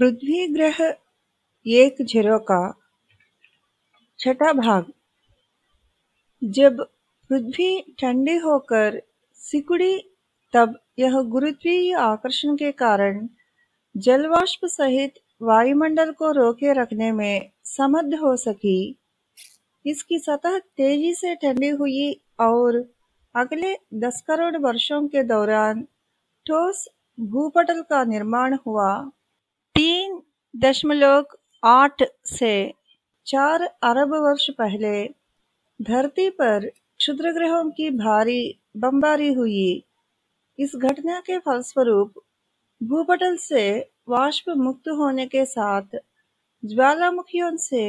पृथ्वी ग्रह एक झरो का छठा भाग। जब पृथ्वी ठंडी होकर सिकुड़ी, तब यह गुरुत्वीय आकर्षण के कारण जलवाष्प सहित वायुमंडल को रोके रखने में समर्थ हो सकी। इसकी सतह तेज़ी से ठंडी हुई और अगले दस करोड़ वर्षों के दौरान ठोस भूपटल का निर्माण हुआ। तीन दशमलव आठ से चार अरब वर्ष पहले धरती पर क्षुद्र ग्रहों की भारी बमबारी हुई। इस घटना के फलस्वरूप भूपटल से वाष्प मुक्त होने के साथ ज्वालामुखियों से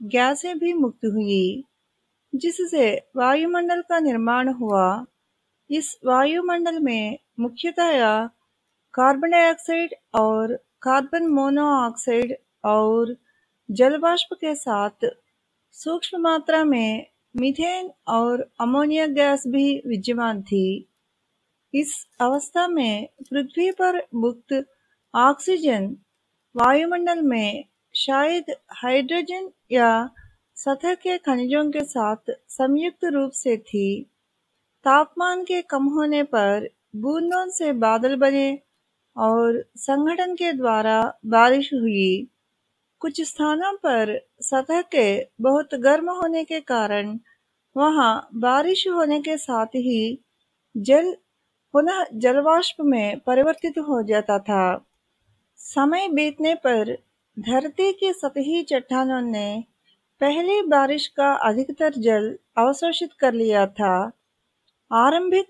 गैसें भी मुक्त हुई, जिससे वायुमंडल का निर्माण हुआ। इस वायुमंडल में मुख्यतया कार्बन डाइऑक्साइड और कार्बन मोनोऑक्साइड और जलवाष्प के साथ सूक्ष्म मात्रा में मीथेन और अमोनिया गैस भी विद्यमान थी। इस अवस्था में पृथ्वी पर मुक्त ऑक्सीजन वायुमंडल में शायद हाइड्रोजन या सतह के खनिजों के साथ संयुक्त रूप से थी। तापमान के कम होने पर बूंदों से बादल बने और संगठन के द्वारा बारिश हुई। कुछ स्थानों पर सतह के बहुत गर्म होने के कारण वहाँ बारिश होने के साथ ही जल पुनः जलवाष्प में परिवर्तित हो जाता था। समय बीतने पर धरती की सतही चट्टानों ने पहले बारिश का अधिकतर जल अवशोषित कर लिया था। आरंभिक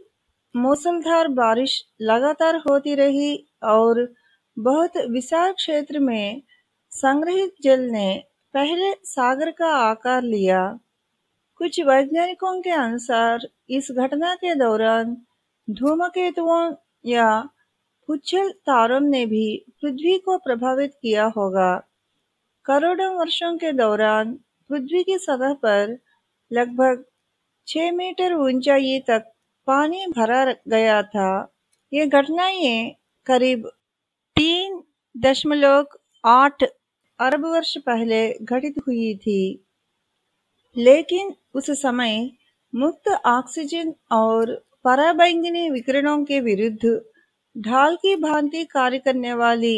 मूसलधार बारिश लगातार होती रही और बहुत विशाल क्षेत्र में संग्रहित जल ने पहले सागर का आकार लिया। कुछ वैज्ञानिकों के अनुसार इस घटना के दौरान धूमकेतुओं या उच्छल तारों ने भी पृथ्वी को प्रभावित किया होगा। करोड़ों वर्षों के दौरान पृथ्वी की सतह पर लगभग 6 मीटर ऊंचाई तक पानी भरा गया था। ये घटनाएँ करीब तीन दशमलव आठ अरब वर्ष पहले घटित हुई थी। लेकिन उस समय मुक्त ऑक्सीजन और पराबैंगनी विकिरणों के विरुद्ध ढाल की भांति कार्य करने वाली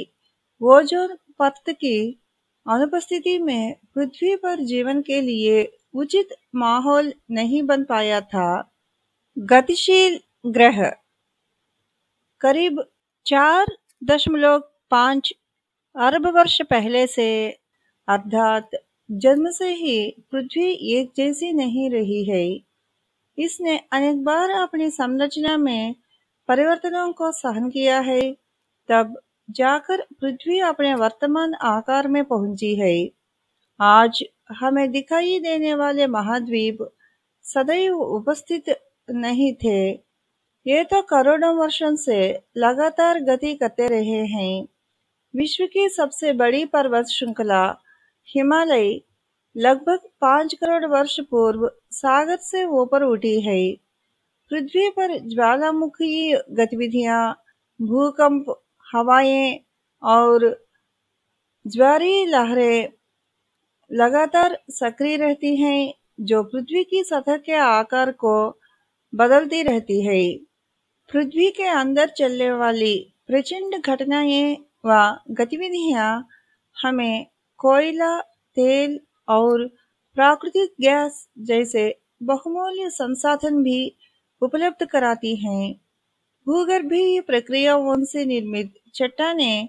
ओजोन परत की अनुपस्थिति में पृथ्वी पर जीवन के लिए उचित माहौल नहीं बन पाया था। गतिशील ग्रह करीब चार दशमलव पाँच अरब वर्ष पहले से, अर्थात जन्म से ही पृथ्वी एक जैसी नहीं रही है। इसने अनेक बार अपनी संरचना में परिवर्तनों को सहन किया है। तब जाकर पृथ्वी अपने वर्तमान आकार में पहुँची है। आज हमें दिखाई देने वाले महाद्वीप सदैव उपस्थित नहीं थे। ये तो करोड़ों वर्षों से लगातार गति करते रहे हैं। विश्व की सबसे बड़ी पर्वत श्रृंखला, हिमालय, लगभग पाँच करोड़ वर्ष पूर्व सागर से ऊपर उठी है। पृथ्वी पर ज्वालामुखी गतिविधियाँ, भूकंप, हवाएँ और ज्वारी लहरें लगातार सक्रिय रहती हैं, जो पृथ्वी की सतह के आकार को बदलती रहती है। पृथ्वी के अंदर चलने वाली प्रचंड घटनाएँ व गतिविधियाँ हमें कोयला, तेल और प्राकृतिक गैस जैसे बहुमूल्य संसाधन भी उपलब्ध कराती हैं। भूगर्भीय प्रक्रियाओं से निर्मित चट्टाने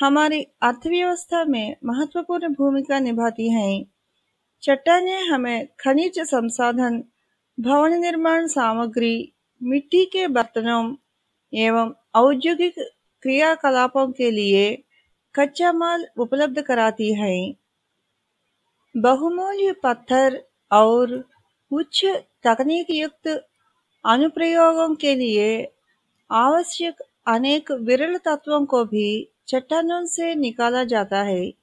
हमारी अर्थव्यवस्था में महत्वपूर्ण भूमिका निभाती हैं। चट्टाने हमें खनिज संसाधन, भवन निर्माण सामग्री मिट्टी के बर्तनों एवं औद्योगिक क्रियाकलापों के लिए कच्चा माल उपलब्ध कराती है। बहुमूल्य पत्थर और उच्च तकनीक युक्त अनुप्रयोगों के लिए आवश्यक अनेक विरल तत्वों को भी चट्टानों से निकाला जाता है।